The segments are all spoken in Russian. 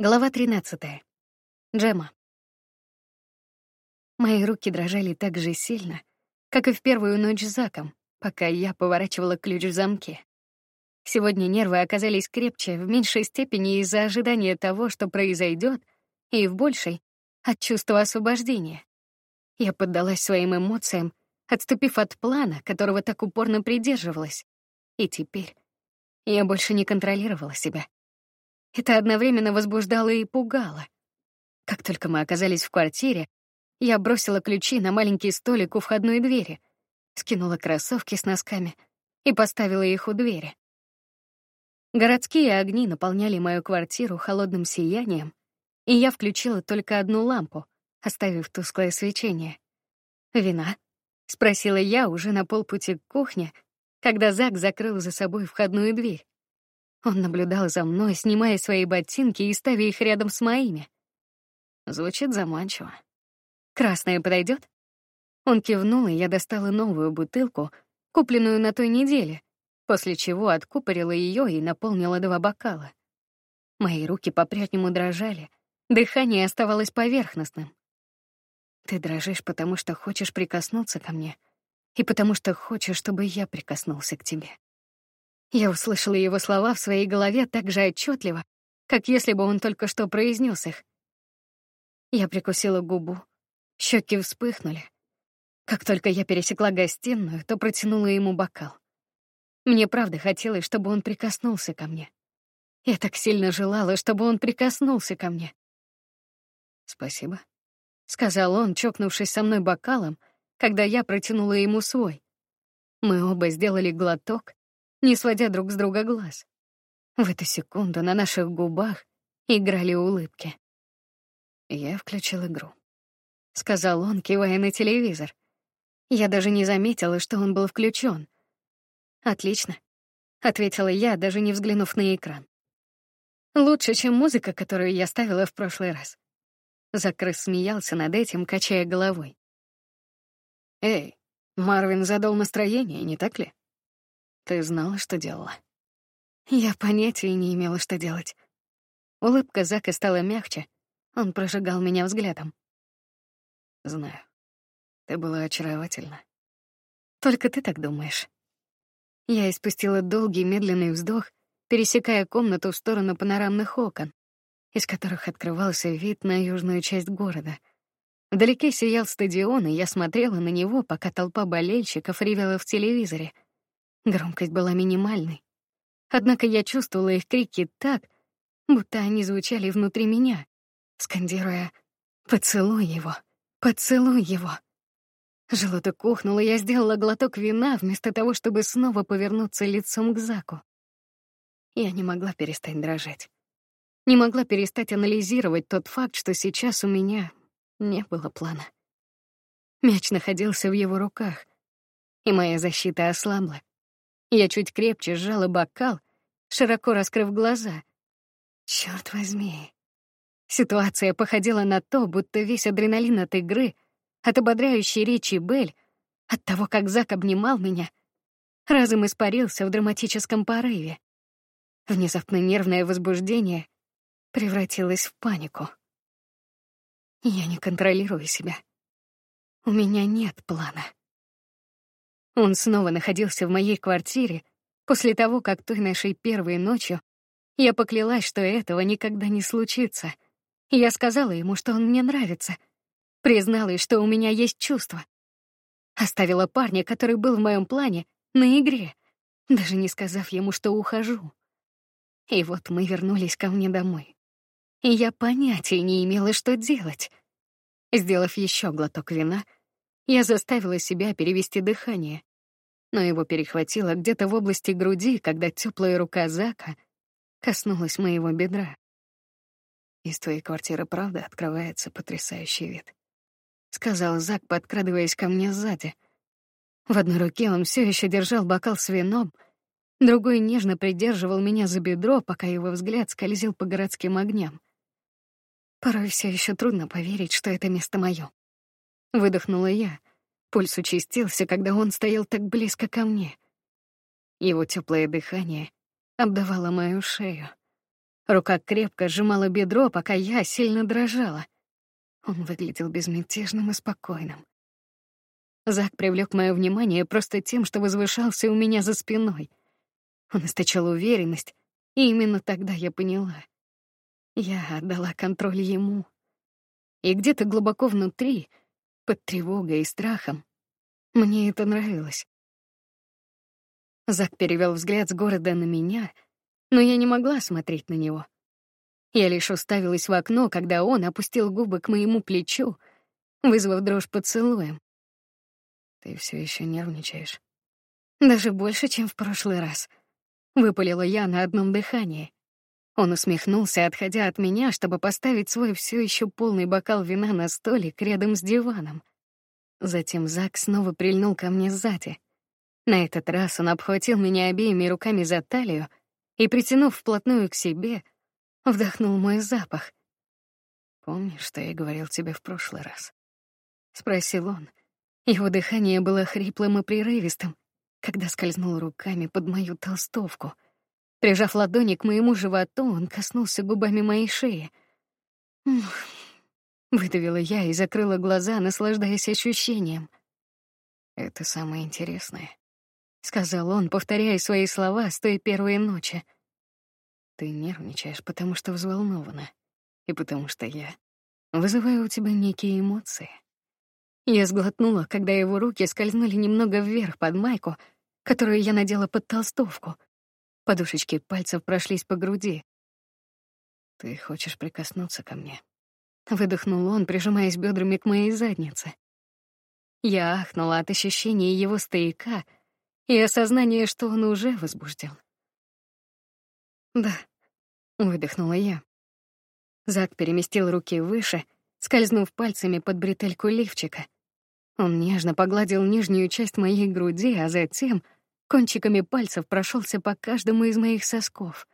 Глава 13. Джема. Мои руки дрожали так же сильно, как и в первую ночь с Заком, пока я поворачивала ключ в замке. Сегодня нервы оказались крепче в меньшей степени из-за ожидания того, что произойдет, и в большей — от чувства освобождения. Я поддалась своим эмоциям, отступив от плана, которого так упорно придерживалась. И теперь я больше не контролировала себя. Это одновременно возбуждало и пугало. Как только мы оказались в квартире, я бросила ключи на маленький столик у входной двери, скинула кроссовки с носками и поставила их у двери. Городские огни наполняли мою квартиру холодным сиянием, и я включила только одну лампу, оставив тусклое свечение. «Вина?» — спросила я уже на полпути к кухне, когда Зак закрыл за собой входную дверь. Он наблюдал за мной, снимая свои ботинки и ставя их рядом с моими. Звучит заманчиво. Красная подойдет? Он кивнул, и я достала новую бутылку, купленную на той неделе, после чего откупорила ее и наполнила два бокала. Мои руки по-прежнему дрожали, дыхание оставалось поверхностным. Ты дрожишь, потому что хочешь прикоснуться ко мне, и потому что хочешь, чтобы я прикоснулся к тебе. Я услышала его слова в своей голове так же отчетливо, как если бы он только что произнес их. Я прикусила губу. Щеки вспыхнули. Как только я пересекла гостиную, то протянула ему бокал. Мне правда хотелось, чтобы он прикоснулся ко мне. Я так сильно желала, чтобы он прикоснулся ко мне. «Спасибо», — сказал он, чокнувшись со мной бокалом, когда я протянула ему свой. Мы оба сделали глоток, не сводя друг с друга глаз. В эту секунду на наших губах играли улыбки. Я включил игру. Сказал он, кивая на телевизор. Я даже не заметила, что он был включен. Отлично, ответила я, даже не взглянув на экран. Лучше, чем музыка, которую я ставила в прошлый раз. Закрыс смеялся над этим, качая головой. Эй, Марвин задал настроение, не так ли? Ты знала, что делала? Я понятия не имела, что делать. Улыбка Зака стала мягче. Он прожигал меня взглядом. Знаю. Ты была очаровательна. Только ты так думаешь. Я испустила долгий медленный вздох, пересекая комнату в сторону панорамных окон, из которых открывался вид на южную часть города. Вдалеке сиял стадион, и я смотрела на него, пока толпа болельщиков ревела в телевизоре — Громкость была минимальной. Однако я чувствовала их крики так, будто они звучали внутри меня, скандируя «Поцелуй его! Поцелуй его!». Желудок ухнул, я сделала глоток вина вместо того, чтобы снова повернуться лицом к Заку. Я не могла перестать дрожать. Не могла перестать анализировать тот факт, что сейчас у меня не было плана. Мяч находился в его руках, и моя защита ослабла. Я чуть крепче сжала бокал, широко раскрыв глаза. Черт возьми. Ситуация походила на то, будто весь адреналин от игры, от ободряющей речи Бель, от того, как Зак обнимал меня, разом испарился в драматическом порыве. Внезапно нервное возбуждение превратилось в панику. Я не контролирую себя. У меня нет плана. Он снова находился в моей квартире после того, как той нашей первой ночью я поклялась, что этого никогда не случится. Я сказала ему, что он мне нравится. Призналась, что у меня есть чувства. Оставила парня, который был в моем плане, на игре, даже не сказав ему, что ухожу. И вот мы вернулись ко мне домой. И я понятия не имела, что делать. Сделав еще глоток вина, я заставила себя перевести дыхание но его перехватило где-то в области груди, когда теплая рука Зака коснулась моего бедра. Из твоей квартиры, правда, открывается потрясающий вид, сказал Зак, подкрадываясь ко мне сзади. В одной руке он все еще держал бокал с вином, другой нежно придерживал меня за бедро, пока его взгляд скользил по городским огням. Порой все еще трудно поверить, что это место мое. Выдохнула я, Пульс участился, когда он стоял так близко ко мне. Его теплое дыхание обдавало мою шею. Рука крепко сжимала бедро, пока я сильно дрожала. Он выглядел безмятежным и спокойным. Зак привлек мое внимание просто тем, что возвышался у меня за спиной. Он источал уверенность, и именно тогда я поняла. Я отдала контроль ему. И где-то глубоко внутри, под тревогой и страхом, мне это нравилось. Зак перевел взгляд с города на меня, но я не могла смотреть на него. Я лишь уставилась в окно, когда он опустил губы к моему плечу, вызвав дрожь поцелуем. Ты все еще нервничаешь. Даже больше, чем в прошлый раз. Выпалила я на одном дыхании. Он усмехнулся, отходя от меня, чтобы поставить свой все еще полный бокал вина на столик рядом с диваном. Затем Зак снова прильнул ко мне сзади. На этот раз он обхватил меня обеими руками за талию и, притянув вплотную к себе, вдохнул мой запах. «Помнишь, что я говорил тебе в прошлый раз?» — спросил он. Его дыхание было хриплым и прерывистым, когда скользнул руками под мою толстовку. Прижав ладони к моему животу, он коснулся губами моей шеи. Выдавила я и закрыла глаза, наслаждаясь ощущением. «Это самое интересное», — сказал он, повторяя свои слова с той первой ночи. «Ты нервничаешь, потому что взволнована, и потому что я вызываю у тебя некие эмоции». Я сглотнула, когда его руки скользнули немного вверх под майку, которую я надела под толстовку. Подушечки пальцев прошлись по груди. «Ты хочешь прикоснуться ко мне?» Выдохнул он, прижимаясь бедрами к моей заднице. Я ахнула от ощущения его стояка и осознания, что он уже возбужден. «Да», — выдохнула я. Зак переместил руки выше, скользнув пальцами под бретельку лифчика — он нежно погладил нижнюю часть моей груди, а затем кончиками пальцев прошелся по каждому из моих сосков,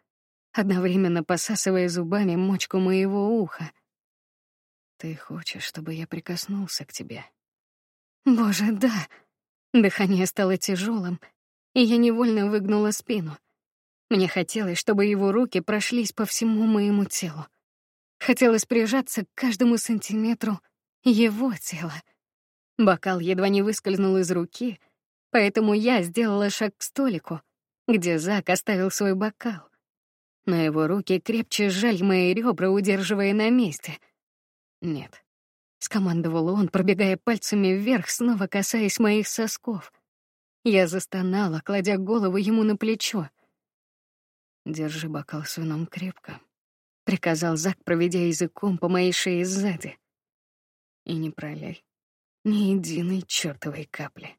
одновременно посасывая зубами мочку моего уха. Ты хочешь, чтобы я прикоснулся к тебе? Боже, да. Дыхание стало тяжелым, и я невольно выгнула спину. Мне хотелось, чтобы его руки прошлись по всему моему телу. Хотелось прижаться к каждому сантиметру его тела. Бокал едва не выскользнул из руки, поэтому я сделала шаг к столику, где Зак оставил свой бокал. Но его руки крепче сжали мои ребра, удерживая на месте. «Нет», — скомандовал он, пробегая пальцами вверх, снова касаясь моих сосков. Я застонала, кладя голову ему на плечо. «Держи бокал с вином крепко», — приказал Зак, проведя языком по моей шее сзади. «И не проляй. Ни единой чертовой капли.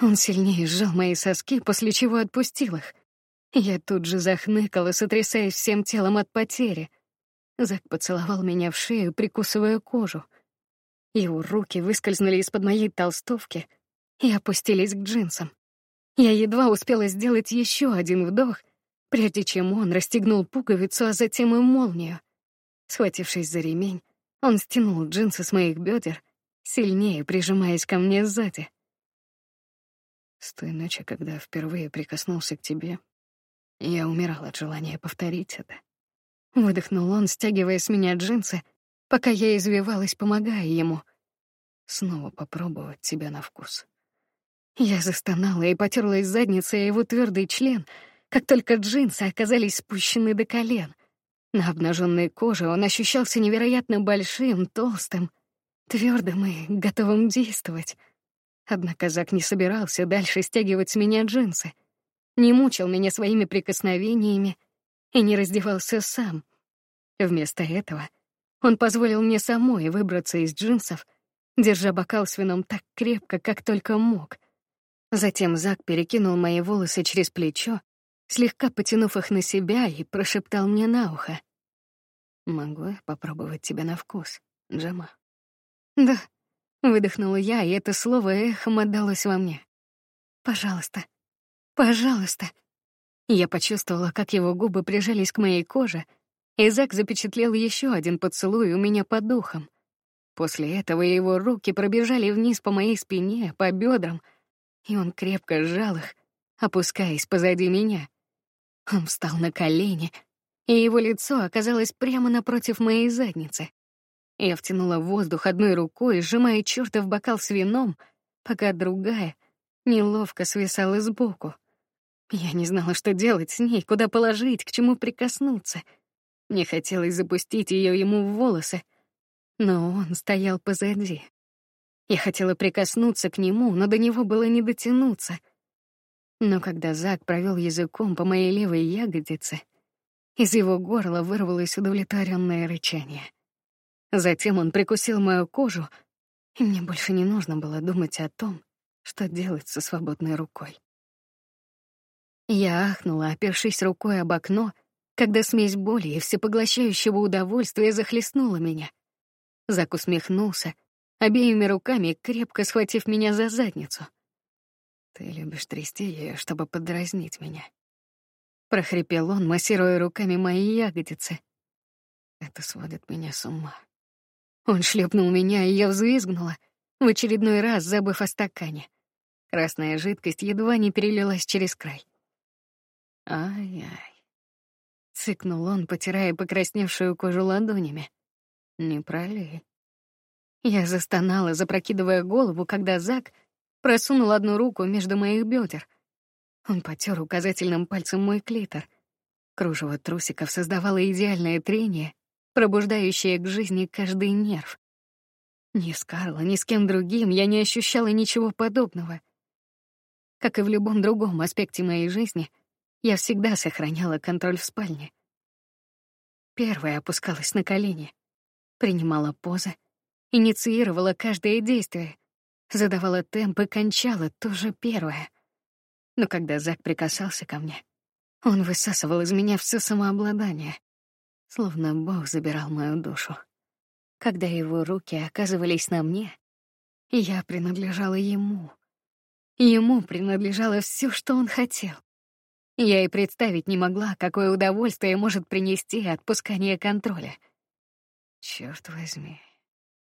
Он сильнее сжал мои соски, после чего отпустил их. Я тут же захныкала, сотрясаясь всем телом от потери. Зак поцеловал меня в шею, прикусывая кожу. Его руки выскользнули из-под моей толстовки и опустились к джинсам. Я едва успела сделать еще один вдох, прежде чем он расстегнул пуговицу, а затем и молнию. Схватившись за ремень, он стянул джинсы с моих бедер сильнее прижимаясь ко мне сзади. С той ночи, когда впервые прикоснулся к тебе, я умирал от желания повторить это. Выдохнул он, стягивая с меня джинсы, пока я извивалась, помогая ему. Снова попробовать тебя на вкус. Я застонала и потерлась задницей о его твердый член, как только джинсы оказались спущены до колен. На обнаженной коже он ощущался невероятно большим, толстым, твердым и готовым действовать. Однако Зак не собирался дальше стягивать с меня джинсы, не мучил меня своими прикосновениями и не раздевался сам. Вместо этого он позволил мне самой выбраться из джинсов, держа бокал с вином так крепко, как только мог. Затем Зак перекинул мои волосы через плечо, слегка потянув их на себя, и прошептал мне на ухо. «Могу я попробовать тебя на вкус, Джама?» «Да», — выдохнула я, и это слово эхом отдалось во мне. «Пожалуйста, пожалуйста». Я почувствовала, как его губы прижались к моей коже, и Зак запечатлел еще один поцелуй у меня под духом. После этого его руки пробежали вниз по моей спине, по бедрам, и он крепко сжал их, опускаясь позади меня. Он встал на колени, и его лицо оказалось прямо напротив моей задницы. Я втянула воздух одной рукой, сжимая чёртов бокал с вином, пока другая неловко свисала сбоку. Я не знала, что делать с ней, куда положить, к чему прикоснуться. Мне хотелось запустить ее ему в волосы, но он стоял позади. Я хотела прикоснуться к нему, но до него было не дотянуться. Но когда Зак провел языком по моей левой ягодице, из его горла вырвалось удовлетворенное рычание. Затем он прикусил мою кожу, и мне больше не нужно было думать о том, что делать со свободной рукой. Я ахнула, опершись рукой об окно, когда смесь боли и всепоглощающего удовольствия захлестнула меня. Зак усмехнулся, обеими руками крепко схватив меня за задницу. «Ты любишь трясти ее, чтобы подразнить меня», — прохрипел он, массируя руками мои ягодицы. «Это сводит меня с ума». Он шлепнул меня, и я взвизгнула, в очередной раз забыв о стакане. Красная жидкость едва не перелилась через край. Ай-ай. Цыкнул он, потирая покрасневшую кожу ладонями. Не пролей. Я застонала, запрокидывая голову, когда Зак просунул одну руку между моих бедер. Он потер указательным пальцем мой клитор. Кружево трусиков создавало идеальное трение, пробуждающее к жизни каждый нерв. Ни с Карло, ни с кем другим я не ощущала ничего подобного. Как и в любом другом аспекте моей жизни, я всегда сохраняла контроль в спальне. Первая опускалась на колени, принимала позы, инициировала каждое действие, задавала темп и кончала тоже первое. Но когда Зак прикасался ко мне, он высасывал из меня все самообладание, словно Бог забирал мою душу. Когда его руки оказывались на мне, я принадлежала ему. Ему принадлежало все, что он хотел. Я и представить не могла, какое удовольствие может принести отпускание контроля. Черт возьми.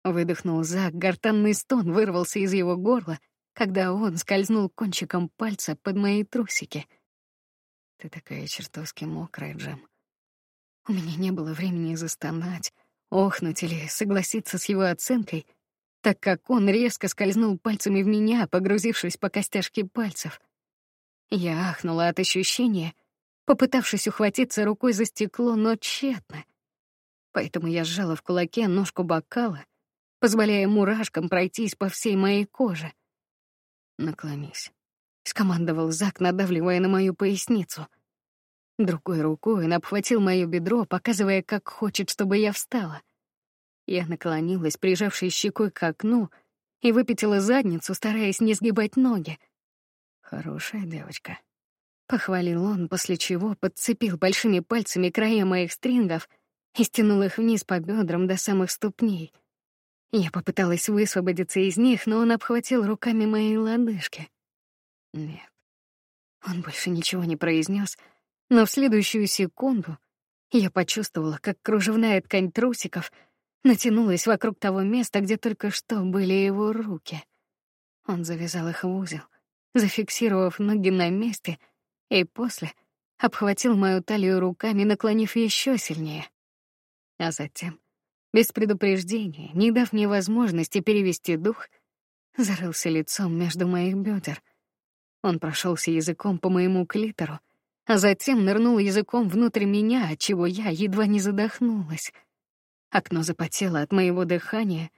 Выдохнул Зак, гортанный стон вырвался из его горла, когда он скользнул кончиком пальца под мои трусики. Ты такая чертовски мокрая, Джем. У меня не было времени застонать, охнуть или согласиться с его оценкой, так как он резко скользнул пальцами в меня, погрузившись по костяшке пальцев. Я ахнула от ощущения, попытавшись ухватиться рукой за стекло, но тщетно. Поэтому я сжала в кулаке ножку бокала, позволяя мурашкам пройтись по всей моей коже. «Наклонись», — скомандовал Зак, надавливая на мою поясницу. Другой рукой он обхватил моё бедро, показывая, как хочет, чтобы я встала. Я наклонилась, прижавшись щекой к окну, и выпятила задницу, стараясь не сгибать ноги — Хорошая девочка. Похвалил он, после чего подцепил большими пальцами края моих стрингов и стянул их вниз по бедрам до самых ступней. Я попыталась высвободиться из них, но он обхватил руками мои лодыжки. Нет. Он больше ничего не произнес, но в следующую секунду я почувствовала, как кружевная ткань трусиков натянулась вокруг того места, где только что были его руки. Он завязал их в узел — зафиксировав ноги на месте, и после обхватил мою талию руками, наклонив еще сильнее. А затем, без предупреждения, не дав мне возможности перевести дух, зарылся лицом между моих бедер. Он прошелся языком по моему клитору, а затем нырнул языком внутрь меня, от чего я едва не задохнулась. Окно запотело от моего дыхания,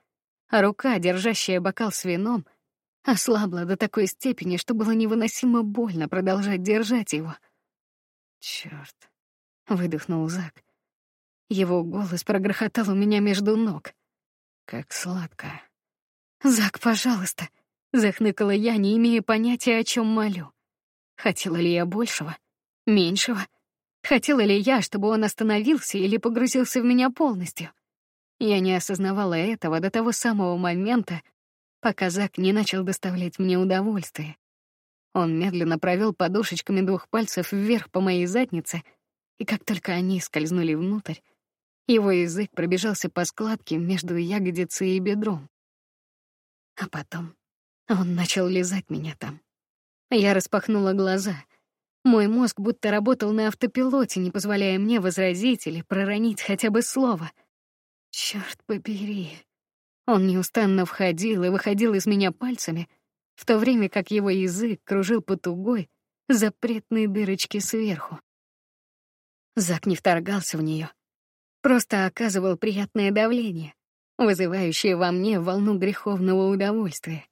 а рука, держащая бокал с вином, — ослабла до такой степени, что было невыносимо больно продолжать держать его. Черт! выдохнул Зак. Его голос прогрохотал у меня между ног. Как сладко. Зак, пожалуйста, захныкала я, не имея понятия, о чем молю. Хотела ли я большего, меньшего? Хотела ли я, чтобы он остановился или погрузился в меня полностью? Я не осознавала этого до того самого момента, пока Зак не начал доставлять мне удовольствие. Он медленно провел подушечками двух пальцев вверх по моей заднице, и как только они скользнули внутрь, его язык пробежался по складке между ягодицей и бедром. А потом он начал лизать меня там. Я распахнула глаза. Мой мозг будто работал на автопилоте, не позволяя мне возразить или проронить хотя бы слово. Черт побери. Он неустанно входил и выходил из меня пальцами, в то время как его язык кружил по тугой, запретной дырочке сверху. Зак не вторгался в нее, просто оказывал приятное давление, вызывающее во мне волну греховного удовольствия.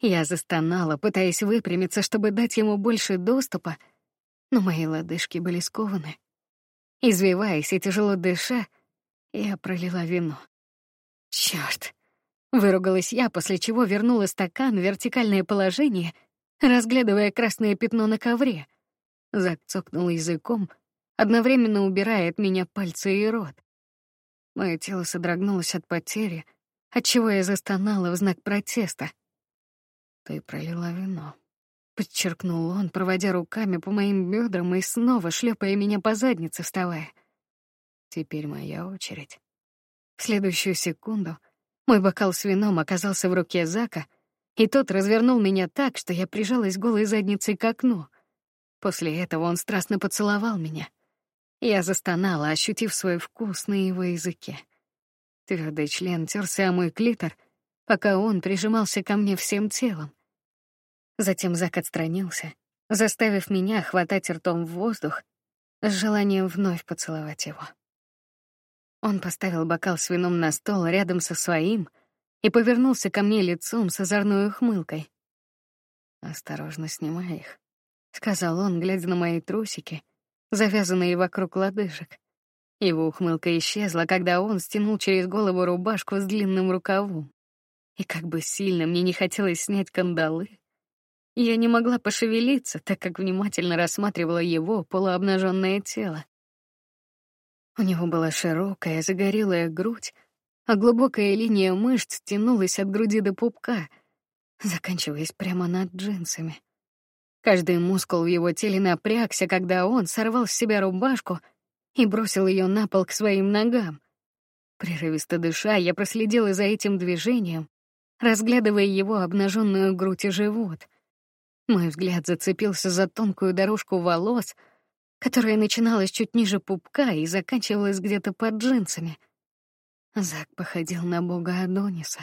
Я застонала, пытаясь выпрямиться, чтобы дать ему больше доступа, но мои лодыжки были скованы. Извиваясь и тяжело дыша, я пролила вино. Черт! Выругалась я, после чего вернула стакан в вертикальное положение, разглядывая красное пятно на ковре. Зак цокнул языком, одновременно убирая от меня пальцы и рот. Мое тело содрогнулось от потери, отчего я застонала в знак протеста. Ты пролила вино. Подчеркнул он, проводя руками по моим бедрам и снова шлепая меня по заднице, вставая. Теперь моя очередь. В следующую секунду мой бокал с вином оказался в руке Зака, и тот развернул меня так, что я прижалась голой задницей к окну. После этого он страстно поцеловал меня. Я застонала, ощутив свой вкус на его языке. Твердый член терся о мой клитор, пока он прижимался ко мне всем телом. Затем Зак отстранился, заставив меня хватать ртом в воздух с желанием вновь поцеловать его. Он поставил бокал с вином на стол рядом со своим и повернулся ко мне лицом с озорной ухмылкой. «Осторожно снимай их», — сказал он, глядя на мои трусики, завязанные вокруг лодыжек. Его ухмылка исчезла, когда он стянул через голову рубашку с длинным рукавом. И как бы сильно мне не хотелось снять кандалы, я не могла пошевелиться, так как внимательно рассматривала его полуобнаженное тело. У него была широкая, загорелая грудь, а глубокая линия мышц тянулась от груди до пупка, заканчиваясь прямо над джинсами. Каждый мускул в его теле напрягся, когда он сорвал с себя рубашку и бросил ее на пол к своим ногам. Прерывисто дыша, я проследила за этим движением, разглядывая его обнаженную грудь и живот. Мой взгляд зацепился за тонкую дорожку волос — которая начиналась чуть ниже пупка и заканчивалась где-то под джинсами. Зак походил на бога Адониса.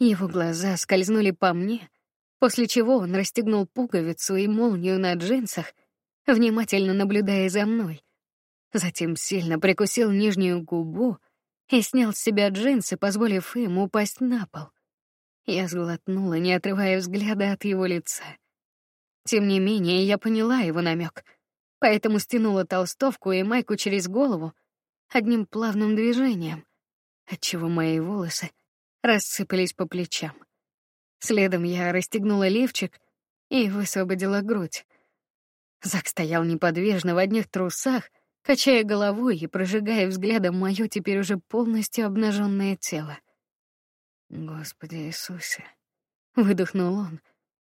Его глаза скользнули по мне, после чего он расстегнул пуговицу и молнию на джинсах, внимательно наблюдая за мной. Затем сильно прикусил нижнюю губу и снял с себя джинсы, позволив им упасть на пол. Я сглотнула, не отрывая взгляда от его лица. Тем не менее, я поняла его намек — поэтому стянула толстовку и майку через голову одним плавным движением, отчего мои волосы рассыпались по плечам. Следом я расстегнула лифчик и высвободила грудь. Зак стоял неподвижно в одних трусах, качая головой и прожигая взглядом мое теперь уже полностью обнаженное тело. Господи Иисусе, выдохнул он.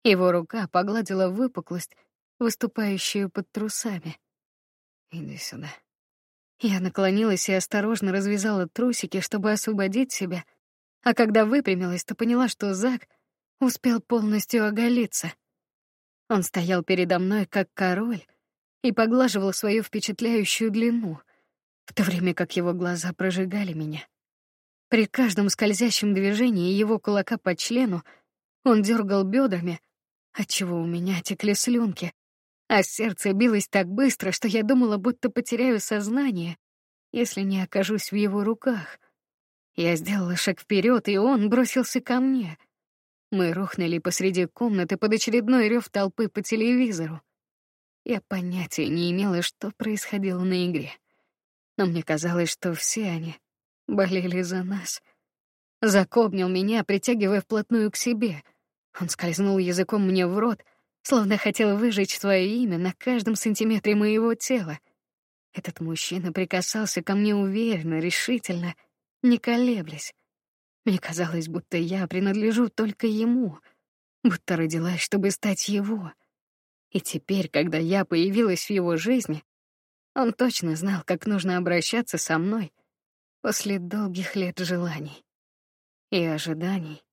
Его рука погладила выпуклость выступающую под трусами. Иди сюда. Я наклонилась и осторожно развязала трусики, чтобы освободить себя, а когда выпрямилась, то поняла, что Зак успел полностью оголиться. Он стоял передо мной как король и поглаживал свою впечатляющую длину, в то время как его глаза прожигали меня. При каждом скользящем движении его кулака по члену он дергал бедрами, отчего у меня текли слюнки, а сердце билось так быстро, что я думала, будто потеряю сознание, если не окажусь в его руках. Я сделала шаг вперед, и он бросился ко мне. Мы рухнули посреди комнаты под очередной рев толпы по телевизору. Я понятия не имела, что происходило на игре. Но мне казалось, что все они болели за нас. Закобнил меня, притягивая вплотную к себе. Он скользнул языком мне в рот — словно хотел выжечь свое имя на каждом сантиметре моего тела. Этот мужчина прикасался ко мне уверенно, решительно, не колеблясь. Мне казалось, будто я принадлежу только ему, будто родилась, чтобы стать его. И теперь, когда я появилась в его жизни, он точно знал, как нужно обращаться со мной после долгих лет желаний и ожиданий.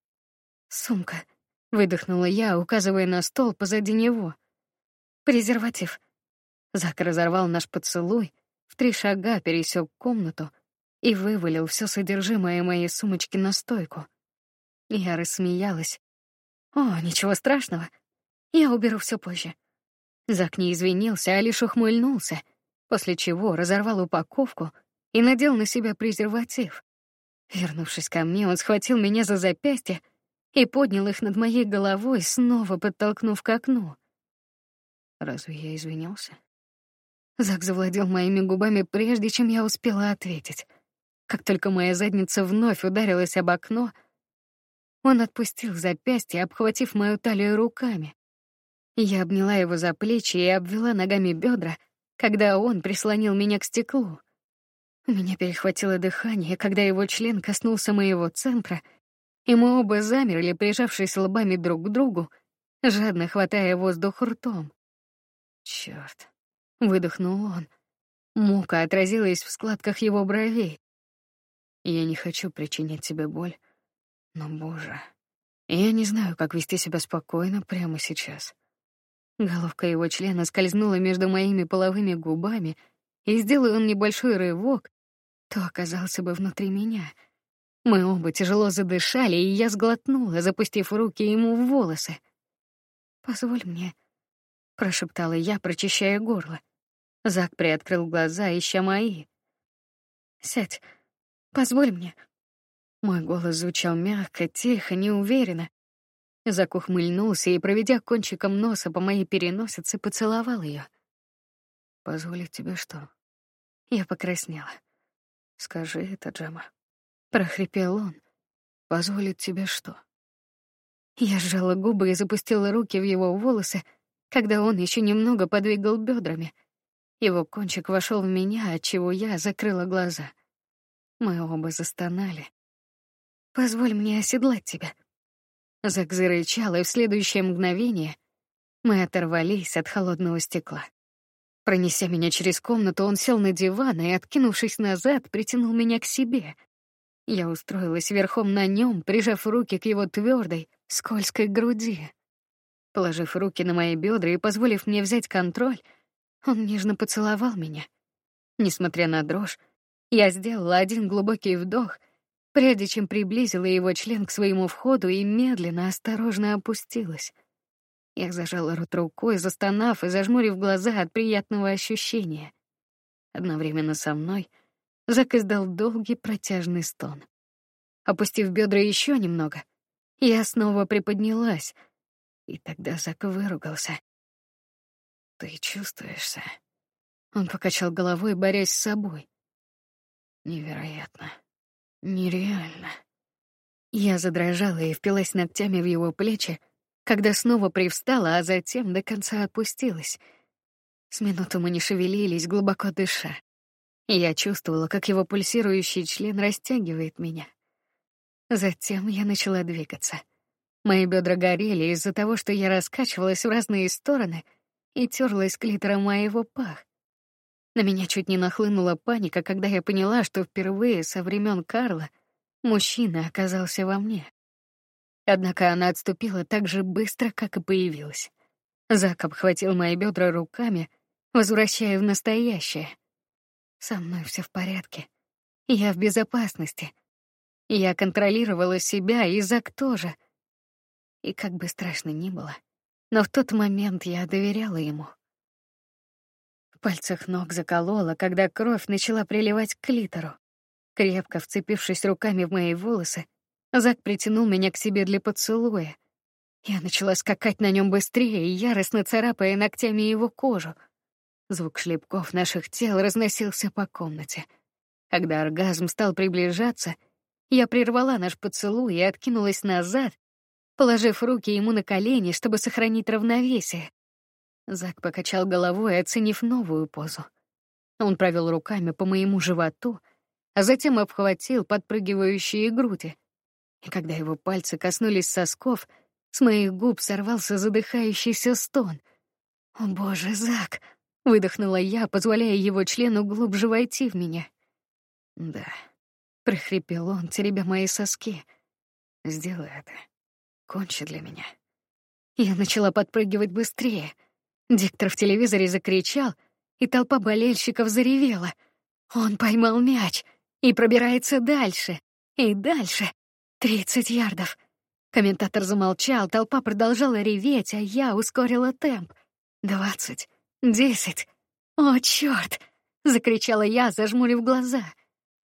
Сумка. Выдохнула я, указывая на стол позади него. презерватив. Зак разорвал наш поцелуй, в три шага пересек комнату и вывалил все содержимое моей сумочки на стойку. Я рассмеялась. О, ничего страшного. Я уберу все позже. Зак не извинился, а лишь ухмыльнулся, после чего разорвал упаковку и надел на себя презерватив. Вернувшись ко мне, он схватил меня за запястье и поднял их над моей головой, снова подтолкнув к окну. Разве я извинялся? Зак завладел моими губами, прежде чем я успела ответить. Как только моя задница вновь ударилась об окно, он отпустил запястье, обхватив мою талию руками. Я обняла его за плечи и обвела ногами бедра, когда он прислонил меня к стеклу. У меня перехватило дыхание, когда его член коснулся моего центра, и мы оба замерли, прижавшись лбами друг к другу, жадно хватая воздух ртом. Черт! выдохнул он. Мука отразилась в складках его бровей. Я не хочу причинять тебе боль, но, боже, я не знаю, как вести себя спокойно прямо сейчас. Головка его члена скользнула между моими половыми губами, и сделал он небольшой рывок, то оказался бы внутри меня. Мы оба тяжело задышали, и я сглотнула, запустив руки ему в волосы. Позволь мне, прошептала я, прочищая горло. Зак приоткрыл глаза, ища мои. Сядь, позволь мне. Мой голос звучал мягко, тихо, неуверенно. Зак ухмыльнулся и, проведя кончиком носа по моей переносице, поцеловал ее. Позволить тебе что? Я покраснела. Скажи это, Джема. Прохрипел он. Позволить тебе что? Я сжала губы и запустила руки в его волосы, когда он еще немного подвигал бедрами. Его кончик вошел в меня, от чего я закрыла глаза. Мы оба застонали. Позволь мне оседлать тебя. Зак зарычал, и в следующее мгновение мы оторвались от холодного стекла. Пронеся меня через комнату, он сел на диван и, откинувшись назад, притянул меня к себе. Я устроилась верхом на нем, прижав руки к его твердой, скользкой груди. Положив руки на мои бедра и позволив мне взять контроль, он нежно поцеловал меня. Несмотря на дрожь, я сделала один глубокий вдох, прежде чем приблизила его член к своему входу и медленно, осторожно опустилась. Я зажала рот рукой, застонав и зажмурив глаза от приятного ощущения. Одновременно со мной Зак издал долгий протяжный стон. Опустив бедра еще немного, я снова приподнялась, и тогда Зак выругался. Ты чувствуешься? Он покачал головой, борясь с собой. Невероятно. Нереально. Я задрожала и впилась ногтями в его плечи, когда снова привстала, а затем до конца опустилась. С минуту мы не шевелились, глубоко дыша. Я чувствовала, как его пульсирующий член растягивает меня. Затем я начала двигаться. Мои бедра горели из-за того, что я раскачивалась в разные стороны — и терлась клитором моего пах. На меня чуть не нахлынула паника, когда я поняла, что впервые со времен Карла мужчина оказался во мне. Однако она отступила так же быстро, как и появилась. Зак обхватил мои бедра руками, возвращая в настоящее. Со мной все в порядке. Я в безопасности. Я контролировала себя, и Зак тоже. И как бы страшно ни было, но в тот момент я доверяла ему. В пальцах ног заколола, когда кровь начала приливать к клитору. Крепко вцепившись руками в мои волосы, Зак притянул меня к себе для поцелуя. Я начала скакать на нем быстрее, яростно царапая ногтями его кожу. Звук шлепков наших тел разносился по комнате. Когда оргазм стал приближаться, я прервала наш поцелуй и откинулась назад, положив руки ему на колени, чтобы сохранить равновесие. Зак покачал головой, оценив новую позу. Он провел руками по моему животу, а затем обхватил подпрыгивающие груди. И когда его пальцы коснулись сосков, с моих губ сорвался задыхающийся стон. «О, боже, Зак!» — выдохнула я, позволяя его члену глубже войти в меня. «Да», — прохрипел он, теребя мои соски. «Сделай это». Кончи для меня. Я начала подпрыгивать быстрее. Диктор в телевизоре закричал, и толпа болельщиков заревела. Он поймал мяч и пробирается дальше, и дальше. Тридцать ярдов. Комментатор замолчал, толпа продолжала реветь, а я ускорила темп. Двадцать, десять. О, чёрт! закричала я, зажмурив глаза.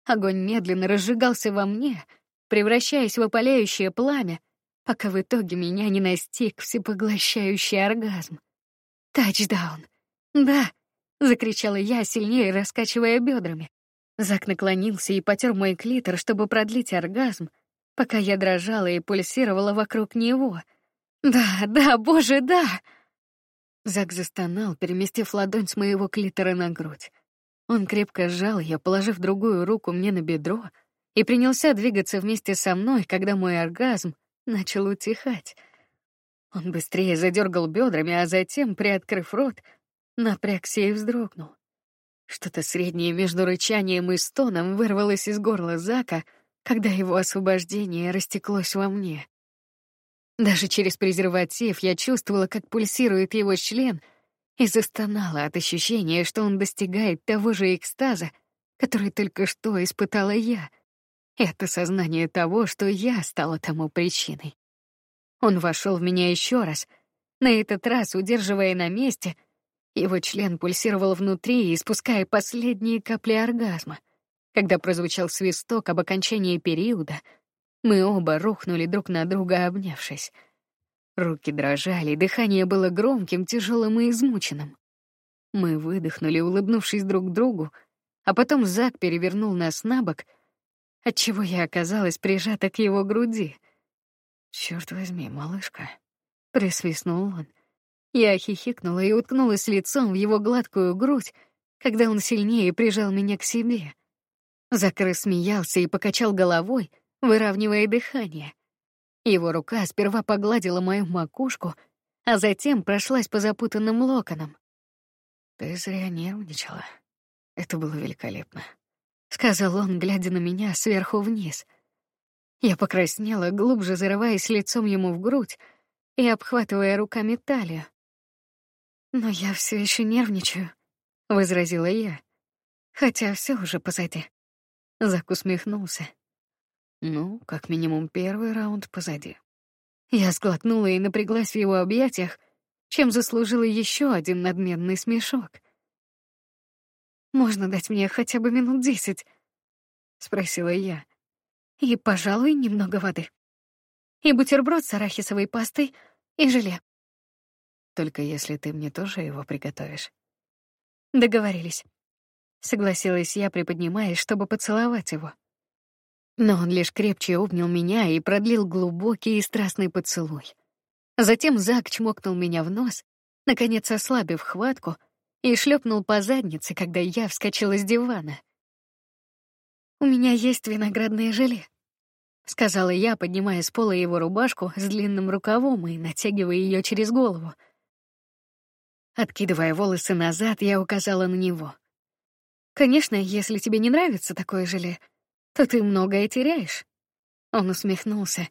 Огонь медленно разжигался во мне, превращаясь в опаляющее пламя, пока в итоге меня не настиг всепоглощающий оргазм. Тачдаун. Да, закричала я, сильнее раскачивая бедрами. Зак наклонился и потер мой клитор, чтобы продлить оргазм, пока я дрожала и пульсировала вокруг него. Да, да, боже, да. Зак застонал, переместив ладонь с моего клитора на грудь. Он крепко сжал ее, положив другую руку мне на бедро, и принялся двигаться вместе со мной, когда мой оргазм начал утихать. Он быстрее задергал бедрами, а затем, приоткрыв рот, напрягся и вздрогнул. Что-то среднее между рычанием и стоном вырвалось из горла Зака, когда его освобождение растеклось во мне. Даже через презерватив я чувствовала, как пульсирует его член — и застонала от ощущения, что он достигает того же экстаза, который только что испытала я. Это сознание того, что я стала тому причиной. Он вошел в меня еще раз, на этот раз удерживая на месте. Его член пульсировал внутри, испуская последние капли оргазма. Когда прозвучал свисток об окончании периода, мы оба рухнули друг на друга, обнявшись. Руки дрожали, дыхание было громким, тяжелым и измученным. Мы выдохнули, улыбнувшись друг другу, а потом Зак перевернул нас на бок, отчего я оказалась прижата к его груди. Черт возьми, малышка, присвистнул он. Я хихикнула и уткнулась лицом в его гладкую грудь, когда он сильнее прижал меня к себе. Зак рассмеялся и покачал головой, выравнивая дыхание. Его рука сперва погладила мою макушку, а затем прошлась по запутанным локонам. Ты зря нервничала. Это было великолепно, сказал он, глядя на меня сверху вниз. Я покраснела, глубже зарываясь лицом ему в грудь и обхватывая руками талию. Но я все еще нервничаю, возразила я, хотя все уже позади. Зак усмехнулся. Ну, как минимум первый раунд позади. Я сглотнула и напряглась в его объятиях, чем заслужила еще один надменный смешок. Можно дать мне хотя бы минут десять, спросила я. И, пожалуй, немного воды. И бутерброд с арахисовой пастой и желе. Только если ты мне тоже его приготовишь. Договорились. Согласилась я, приподнимаясь, чтобы поцеловать его. Но он лишь крепче обнял меня и продлил глубокий и страстный поцелуй. Затем Зак чмокнул меня в нос, наконец ослабив хватку, и шлепнул по заднице, когда я вскочила с дивана. У меня есть виноградное желе, сказала я, поднимая с пола его рубашку с длинным рукавом и натягивая ее через голову. Откидывая волосы назад, я указала на него. Конечно, если тебе не нравится такое желе, то ты многое теряешь. Он усмехнулся.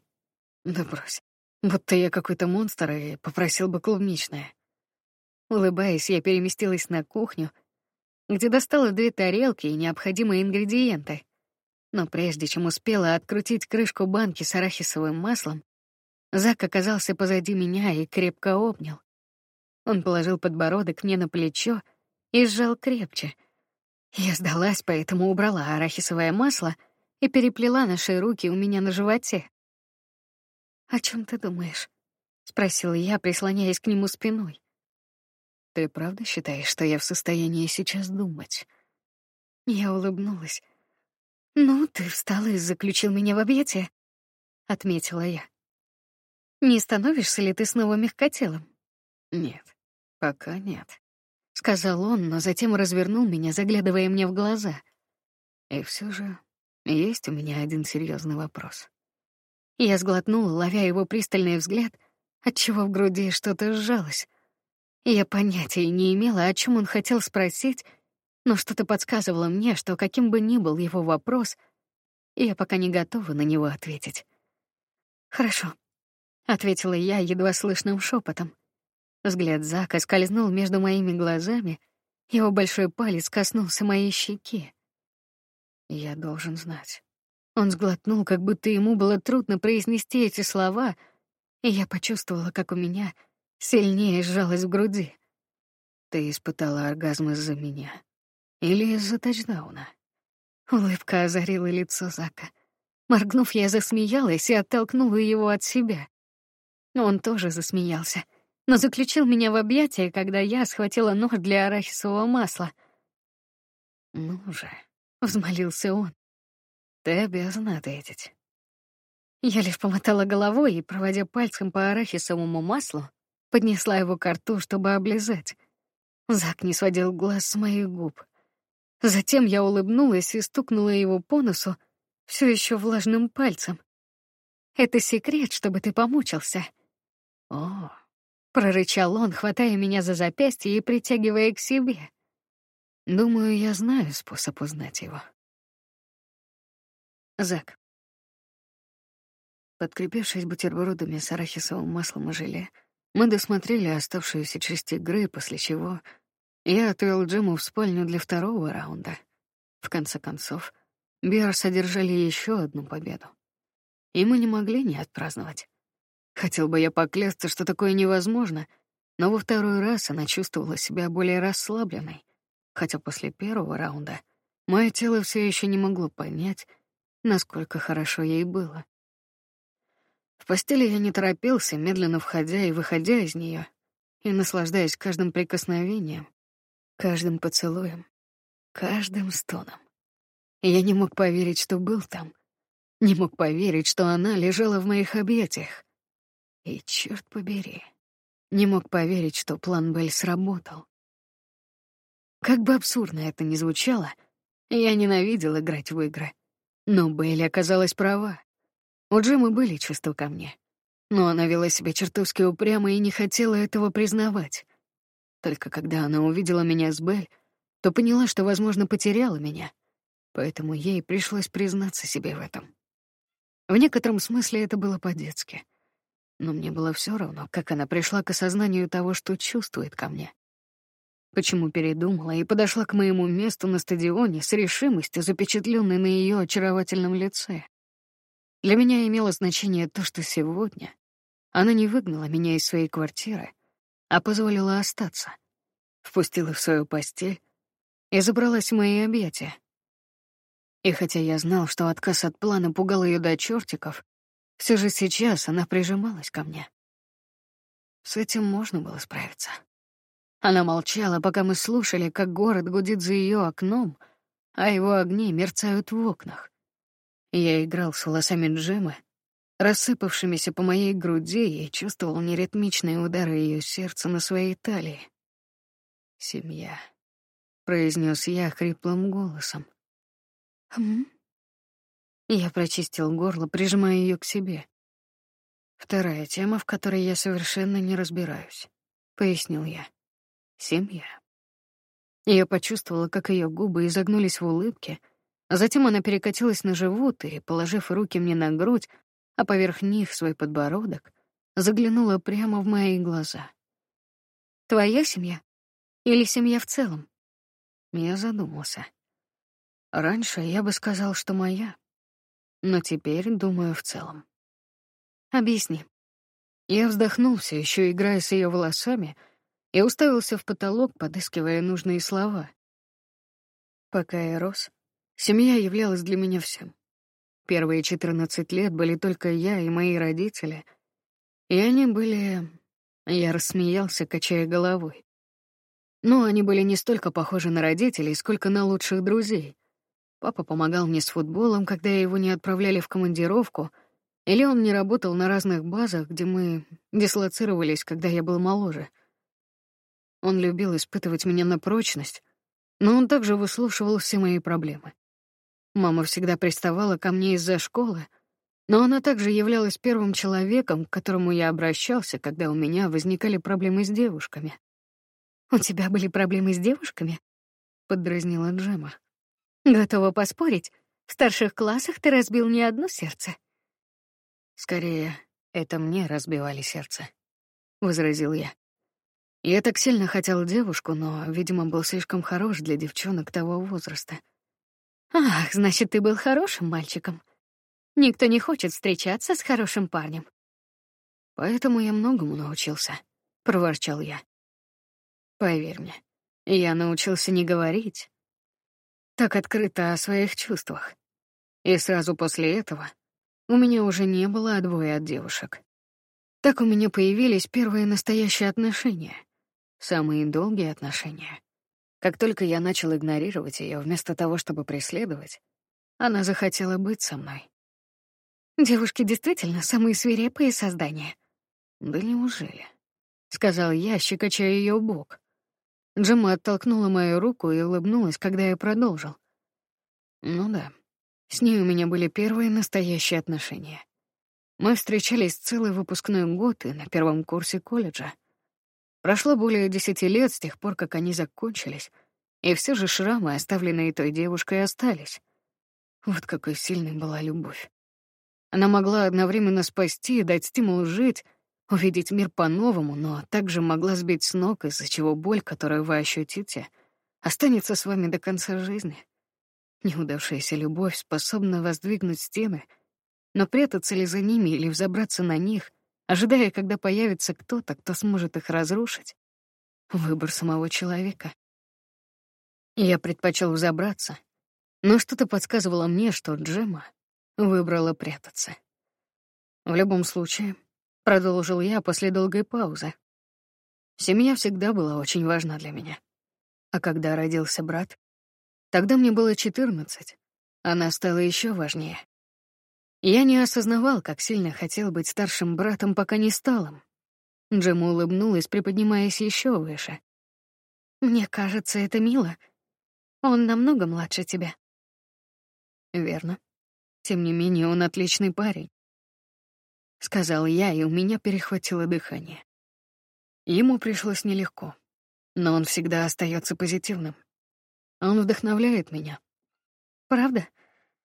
Да брось. Будто я какой-то монстр и попросил бы клубничное. Улыбаясь, я переместилась на кухню, где достала две тарелки и необходимые ингредиенты. Но прежде чем успела открутить крышку банки с арахисовым маслом, Зак оказался позади меня и крепко обнял. Он положил подбородок мне на плечо и сжал крепче. Я сдалась, поэтому убрала арахисовое масло — и переплела наши руки у меня на животе. О чем ты думаешь? спросила я, прислоняясь к нему спиной. Ты правда считаешь, что я в состоянии сейчас думать? Я улыбнулась. Ну, ты встал и заключил меня в объятия, отметила я. Не становишься ли ты снова мягкотелым? Нет, пока нет, сказал он, но затем развернул меня, заглядывая мне в глаза. И все же есть у меня один серьезный вопрос. Я сглотнула, ловя его пристальный взгляд, отчего в груди что-то сжалось. Я понятия не имела, о чем он хотел спросить, но что-то подсказывало мне, что каким бы ни был его вопрос, я пока не готова на него ответить. Хорошо, ответила я едва слышным шепотом. Взгляд Зака скользнул между моими глазами, его большой палец коснулся моей щеки. Я должен знать. Он сглотнул, как будто ему было трудно произнести эти слова, и я почувствовала, как у меня сильнее сжалось в груди. Ты испытала оргазм из-за меня или из-за тачдауна? Улыбка озарила лицо Зака. Моргнув, я засмеялась и оттолкнула его от себя. Он тоже засмеялся, но заключил меня в объятия, когда я схватила нож для арахисового масла. «Ну же», — взмолился он, — «ты обязана ответить». Я лишь помотала головой и, проводя пальцем по арахисовому маслу, поднесла его к рту, чтобы облизать. Зак не сводил глаз с моих губ. Затем я улыбнулась и стукнула его по носу все еще влажным пальцем. Это секрет, чтобы ты помучился. О, прорычал он, хватая меня за запястье и притягивая к себе. Думаю, я знаю способ узнать его. Зак. Подкрепившись бутербродами с арахисовым маслом и желе, мы досмотрели оставшуюся часть игры, после чего я отвел Джиму в спальню для второго раунда. В конце концов, Биар содержали еще одну победу. И мы не могли не отпраздновать. Хотел бы я поклясться, что такое невозможно, но во второй раз она чувствовала себя более расслабленной, хотя после первого раунда мое тело все еще не могло понять, насколько хорошо ей было. В постели я не торопился, медленно входя и выходя из нее, и наслаждаясь каждым прикосновением, каждым поцелуем, каждым стоном. Я не мог поверить, что был там. Не мог поверить, что она лежала в моих объятиях. И черт побери, не мог поверить, что план Бель сработал. Как бы абсурдно это ни звучало, я ненавидел играть в игры. Но Белли оказалась права. У Джимы были чувства ко мне. Но она вела себя чертовски упрямо и не хотела этого признавать. Только когда она увидела меня с Белль, то поняла, что, возможно, потеряла меня. Поэтому ей пришлось признаться себе в этом. В некотором смысле это было по-детски. Но мне было все равно, как она пришла к осознанию того, что чувствует ко мне. Почему передумала и подошла к моему месту на стадионе с решимостью, запечатленной на ее очаровательном лице. Для меня имело значение то, что сегодня она не выгнала меня из своей квартиры, а позволила остаться. Впустила в свою постель и забралась в мои объятия. И хотя я знал, что отказ от плана пугал ее до чертиков, все же сейчас она прижималась ко мне. С этим можно было справиться. Она молчала, пока мы слушали, как город гудит за ее окном, а его огни мерцают в окнах. Я играл с волосами Джемы, рассыпавшимися по моей груди, и чувствовал неритмичные удары ее сердца на своей талии. «Семья», — произнес я хриплым голосом. «Хм?» Я прочистил горло, прижимая ее к себе. Вторая тема, в которой я совершенно не разбираюсь, пояснил я. Семья. Я почувствовала, как ее губы изогнулись в улыбке, а затем она перекатилась на живот и, положив руки мне на грудь, а поверх них свой подбородок, заглянула прямо в мои глаза. «Твоя семья? Или семья в целом?» Я задумался. Раньше я бы сказал, что моя, но теперь думаю в целом. Объясни. Я вздохнул, все еще играя с ее волосами, и уставился в потолок, подыскивая нужные слова. Пока я рос, Семья являлась для меня всем. Первые 14 лет были только я и мои родители, и они были... Я рассмеялся, качая головой. Но они были не столько похожи на родителей, сколько на лучших друзей. Папа помогал мне с футболом, когда его не отправляли в командировку, или он не работал на разных базах, где мы дислоцировались, когда я был моложе. Он любил испытывать меня на прочность, но он также выслушивал все мои проблемы. Мама всегда приставала ко мне из-за школы, но она также являлась первым человеком, к которому я обращался, когда у меня возникали проблемы с девушками. «У тебя были проблемы с девушками?» — поддразнила Джема. «Готова поспорить, в старших классах ты разбил не одно сердце». «Скорее, это мне разбивали сердце», — возразил я. Я так сильно хотел девушку, но, видимо, был слишком хорош для девчонок того возраста. Ах, значит, ты был хорошим мальчиком. Никто не хочет встречаться с хорошим парнем. Поэтому я многому научился, проворчал я. Поверь мне, я научился не говорить так открыто о своих чувствах. И сразу после этого у меня уже не было отбоя от девушек. Так у меня появились первые настоящие отношения. Самые долгие отношения. Как только я начал игнорировать ее вместо того, чтобы преследовать, она захотела быть со мной. Девушки действительно самые свирепые создания. Да неужели? сказал я, щекоча ее бок. Джемма оттолкнула мою руку и улыбнулась, когда я продолжил. Ну да. С ней у меня были первые настоящие отношения. Мы встречались целый выпускной год и на первом курсе колледжа. Прошло более десяти лет с тех пор, как они закончились, и все же шрамы, оставленные той девушкой, остались. Вот какой сильной была любовь. Она могла одновременно спасти, дать стимул жить, увидеть мир по-новому, но также могла сбить с ног, из-за чего боль, которую вы ощутите, останется с вами до конца жизни. Неудавшаяся любовь способна воздвигнуть стены, но прятаться ли за ними или взобраться на них, ожидая, когда появится кто-то, кто сможет их разрушить. Выбор самого человека. Я предпочел взобраться, но что-то подсказывало мне, что Джема выбрала прятаться. В любом случае, продолжил я после долгой паузы. Семья всегда была очень важна для меня. А когда родился брат, тогда мне было четырнадцать, она стала еще важнее. Я не осознавал, как сильно хотел быть старшим братом, пока не стал им. Джема улыбнулась, приподнимаясь еще выше. Мне кажется, это мило. Он намного младше тебя. Верно. Тем не менее, он отличный парень. Сказал я, и у меня перехватило дыхание. Ему пришлось нелегко, но он всегда остается позитивным. Он вдохновляет меня. Правда?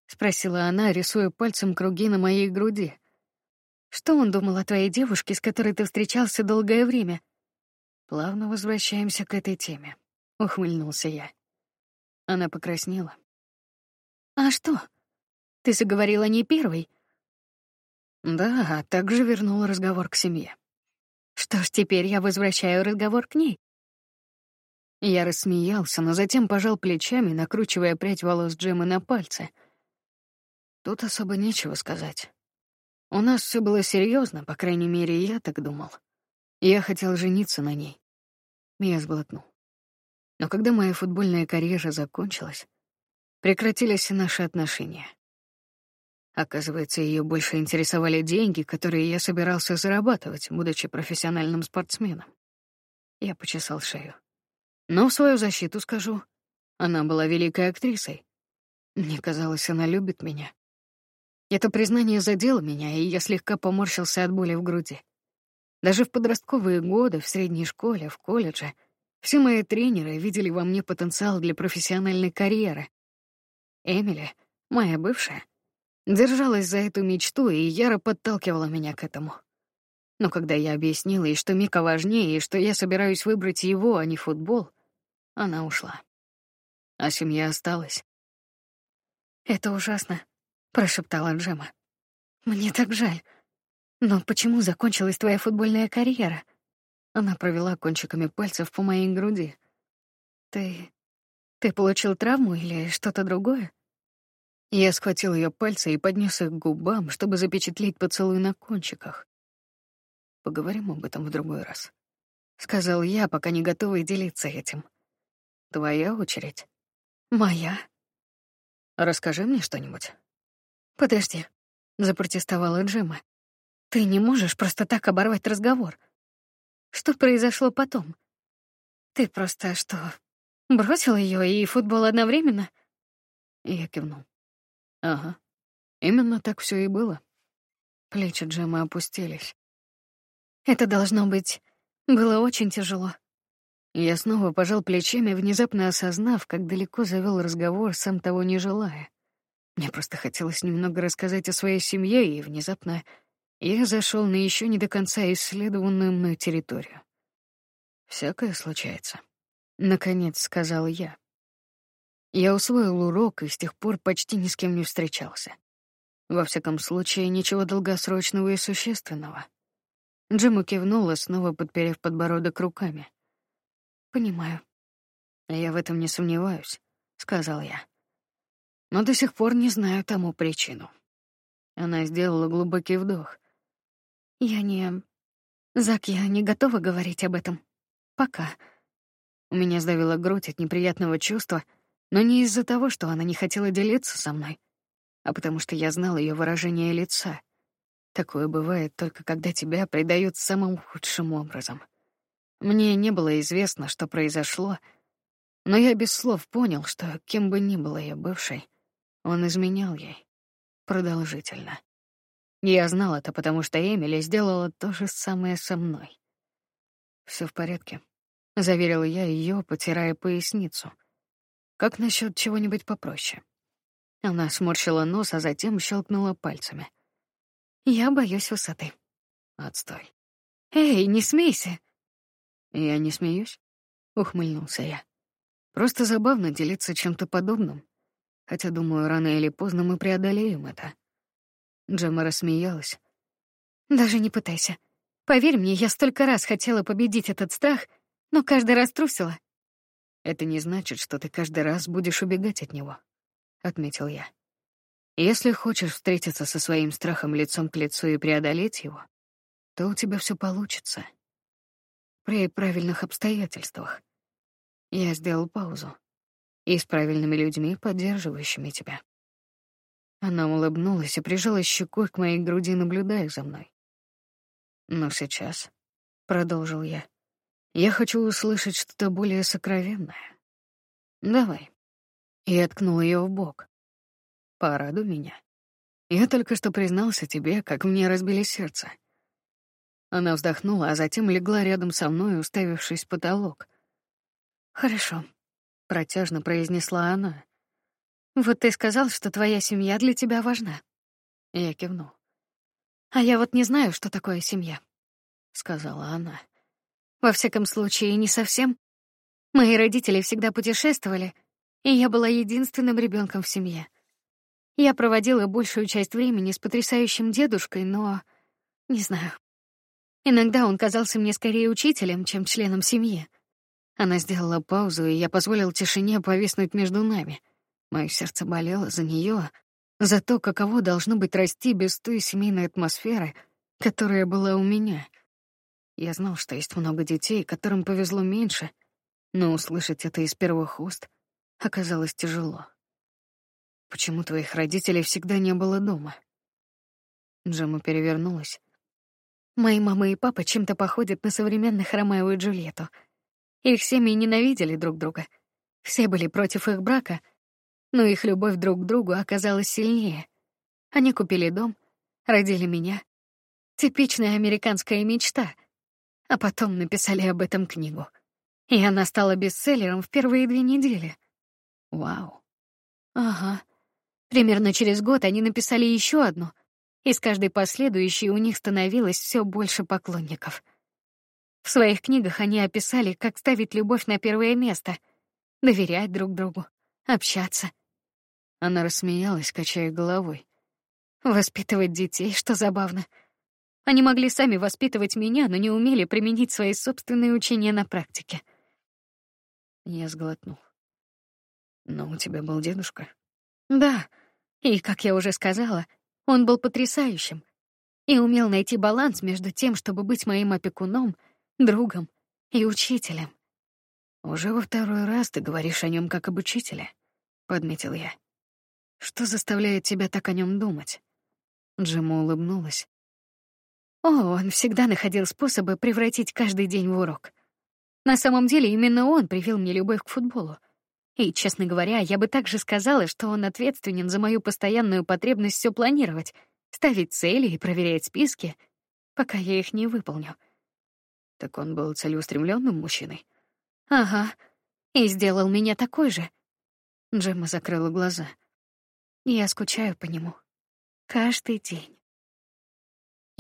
спросила она, рисуя пальцем круги на моей груди. Что он думал о твоей девушке, с которой ты встречался долгое время? Плавно возвращаемся к этой теме, ухмыльнулся я. Она покраснела. А что? Ты заговорила не первой. Да, а также вернула разговор к семье. Что ж, теперь я возвращаю разговор к ней. Я рассмеялся, но затем пожал плечами, накручивая прядь волос Джемы на пальцы — Тут особо нечего сказать. У нас все было серьезно, по крайней мере, я так думал. Я хотел жениться на ней. Я сглотнул. Но когда моя футбольная карьера закончилась, прекратились наши отношения. Оказывается, ее больше интересовали деньги, которые я собирался зарабатывать, будучи профессиональным спортсменом. Я почесал шею. Но в свою защиту скажу, она была великой актрисой. Мне казалось, она любит меня. Это признание задело меня, и я слегка поморщился от боли в груди. Даже в подростковые годы, в средней школе, в колледже, все мои тренеры видели во мне потенциал для профессиональной карьеры. Эмили, моя бывшая, держалась за эту мечту и яро подталкивала меня к этому. Но когда я объяснила ей, что Мика важнее, и что я собираюсь выбрать его, а не футбол, она ушла. А семья осталась. Это ужасно прошептала Джема. Мне так жаль. Но почему закончилась твоя футбольная карьера? Она провела кончиками пальцев по моей груди. Ты ты получил травму или что-то другое? Я схватил ее пальцы и поднес их к губам, чтобы запечатлеть поцелуй на кончиках. Поговорим об этом в другой раз, сказал я, пока не готовый делиться этим. Твоя очередь. Моя. Расскажи мне что-нибудь. Подожди, запротестовала Джема. Ты не можешь просто так оборвать разговор. Что произошло потом? Ты просто что, бросил ее и футбол одновременно? Я кивнул. Ага. Именно так все и было. Плечи Джемы опустились. Это должно быть было очень тяжело. Я снова пожал плечами, внезапно осознав, как далеко завел разговор, сам того не желая. Мне просто хотелось немного рассказать о своей семье, и внезапно я зашел на еще не до конца исследованную мной территорию. Всякое случается. Наконец сказал я. Я усвоил урок и с тех пор почти ни с кем не встречался. Во всяком случае, ничего долгосрочного и существенного. Джима кивнула, снова подперев подбородок руками. Понимаю. Я в этом не сомневаюсь, сказал я. Но до сих пор не знаю тому причину. Она сделала глубокий вдох. Я не Зак, я не готова говорить об этом. Пока. У меня сдавила грудь от неприятного чувства, но не из-за того, что она не хотела делиться со мной, а потому что я знал ее выражение лица. Такое бывает только когда тебя предают самым худшим образом. Мне не было известно, что произошло, но я без слов понял, что кем бы ни была я бывшей, он изменял ей продолжительно. Я знал это, потому что Эмили сделала то же самое со мной. Все в порядке, заверил я ее, потирая поясницу. Как насчет чего-нибудь попроще? Она сморщила нос, а затем щелкнула пальцами. Я боюсь высоты. Отстой. Эй, не смейся. Я не смеюсь, ухмыльнулся я. Просто забавно делиться чем-то подобным. Хотя, думаю, рано или поздно мы преодолеем это. Джема рассмеялась. Даже не пытайся. Поверь мне, я столько раз хотела победить этот страх, но каждый раз трусила. Это не значит, что ты каждый раз будешь убегать от него отметил я. Если хочешь встретиться со своим страхом лицом к лицу и преодолеть его, то у тебя все получится. При правильных обстоятельствах. Я сделал паузу. И с правильными людьми, поддерживающими тебя. Она улыбнулась и прижалась щекой к моей груди, наблюдая за мной. Но сейчас, продолжил я, я хочу услышать что-то более сокровенное. Давай и ткнул ее в бок. Порадуй меня. Я только что признался тебе, как мне разбили сердце. Она вздохнула, а затем легла рядом со мной, уставившись в потолок. Хорошо, протяжно произнесла она. Вот ты сказал, что твоя семья для тебя важна. Я кивнул. А я вот не знаю, что такое семья, сказала она. Во всяком случае, не совсем. Мои родители всегда путешествовали, и я была единственным ребенком в семье. Я проводила большую часть времени с потрясающим дедушкой, но не знаю. Иногда он казался мне скорее учителем, чем членом семьи. Она сделала паузу, и я позволил тишине повиснуть между нами. Мое сердце болело за нее, за то, каково должно быть расти без той семейной атмосферы, которая была у меня. Я знал, что есть много детей, которым повезло меньше, но услышать это из первых уст — оказалось тяжело. Почему твоих родителей всегда не было дома? Джема перевернулась. Мои мама и папа чем-то походят на современных Ромео и Джульетту. Их семьи ненавидели друг друга. Все были против их брака, но их любовь друг к другу оказалась сильнее. Они купили дом, родили меня. Типичная американская мечта. А потом написали об этом книгу. И она стала бестселлером в первые две недели. Вау. Ага. Примерно через год они написали еще одну, и с каждой последующей у них становилось все больше поклонников. В своих книгах они описали, как ставить любовь на первое место, доверять друг другу, общаться. Она рассмеялась, качая головой. Воспитывать детей, что забавно. Они могли сами воспитывать меня, но не умели применить свои собственные учения на практике. Я сглотнул. Но у тебя был дедушка? Да. И, как я уже сказала, он был потрясающим и умел найти баланс между тем, чтобы быть моим опекуном, другом и учителем. Уже во второй раз ты говоришь о нем как об учителе, подметил я. Что заставляет тебя так о нем думать? Джима улыбнулась. О, он всегда находил способы превратить каждый день в урок. На самом деле именно он привил мне любовь к футболу. И, честно говоря, я бы также сказала, что он ответственен за мою постоянную потребность все планировать, ставить цели и проверять списки, пока я их не выполню. Так он был целеустремленным мужчиной. Ага, и сделал меня такой же. Джемма закрыла глаза. Я скучаю по нему. Каждый день.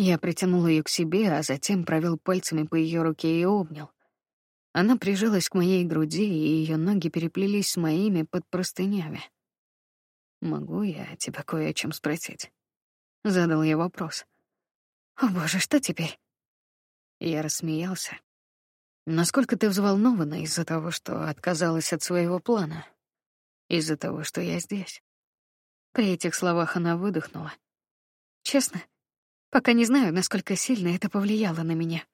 Я притянул ее к себе, а затем провел пальцами по ее руке и обнял. Она прижалась к моей груди, и ее ноги переплелись с моими под простынями. «Могу я тебя кое о чем спросить?» Задал я вопрос. «О боже, что теперь?» Я рассмеялся. «Насколько ты взволнована из-за того, что отказалась от своего плана? Из-за того, что я здесь?» При этих словах она выдохнула. «Честно, пока не знаю, насколько сильно это повлияло на меня».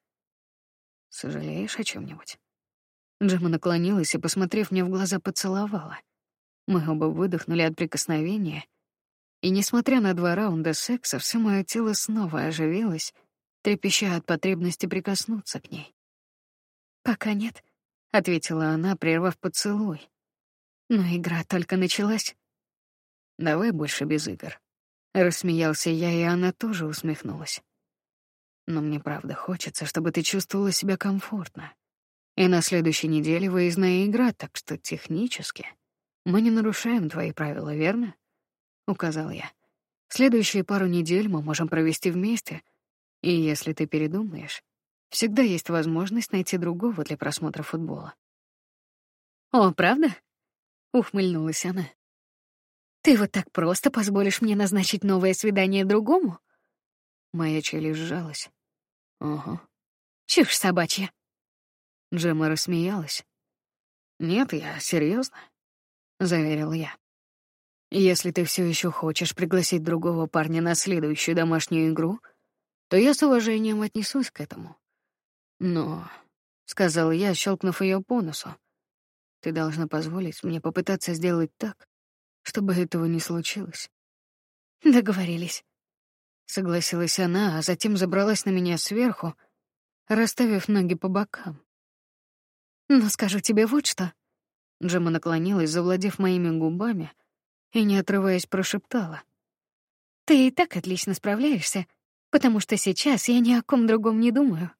«Сожалеешь о чем нибудь Джема наклонилась и, посмотрев мне в глаза, поцеловала. Мы оба выдохнули от прикосновения, и, несмотря на два раунда секса, все мое тело снова оживилось, трепеща от потребности прикоснуться к ней. «Пока нет», — ответила она, прервав поцелуй. «Но игра только началась». «Давай больше без игр». Рассмеялся я, и она тоже усмехнулась. «Но мне правда хочется, чтобы ты чувствовала себя комфортно. И на следующей неделе выездная игра, так что технически мы не нарушаем твои правила, верно? Указал я. Следующие пару недель мы можем провести вместе, и если ты передумаешь, всегда есть возможность найти другого для просмотра футбола. О, правда? Ухмыльнулась она. Ты вот так просто позволишь мне назначить новое свидание другому? Моя челюсть сжалась. Ага. Чушь собачья. Джема рассмеялась. Нет, я серьезно, заверил я. Если ты все еще хочешь пригласить другого парня на следующую домашнюю игру, то я с уважением отнесусь к этому. Но, сказал я, щелкнув ее по носу, ты должна позволить мне попытаться сделать так, чтобы этого не случилось. Договорились. Согласилась она, а затем забралась на меня сверху, расставив ноги по бокам. Но скажу тебе вот что. Джема наклонилась, завладев моими губами, и, не отрываясь, прошептала. «Ты и так отлично справляешься, потому что сейчас я ни о ком другом не думаю».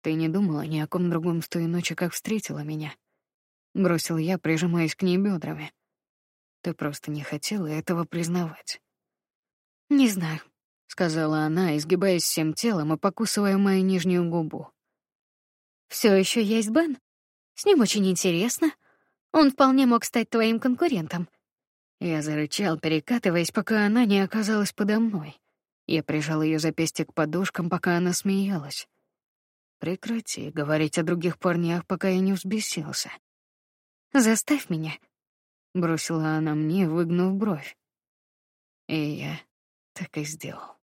«Ты не думала ни о ком другом с той ночи, как встретила меня?» Бросил я, прижимаясь к ней бедрами. «Ты просто не хотела этого признавать». «Не знаю», — сказала она, изгибаясь всем телом и покусывая мою нижнюю губу. Все еще есть Бен. С ним очень интересно. Он вполне мог стать твоим конкурентом. Я зарычал, перекатываясь, пока она не оказалась подо мной. Я прижал ее запястье к подушкам, пока она смеялась. Прекрати говорить о других парнях, пока я не взбесился. Заставь меня, бросила она мне, выгнув бровь. И я так и сделал.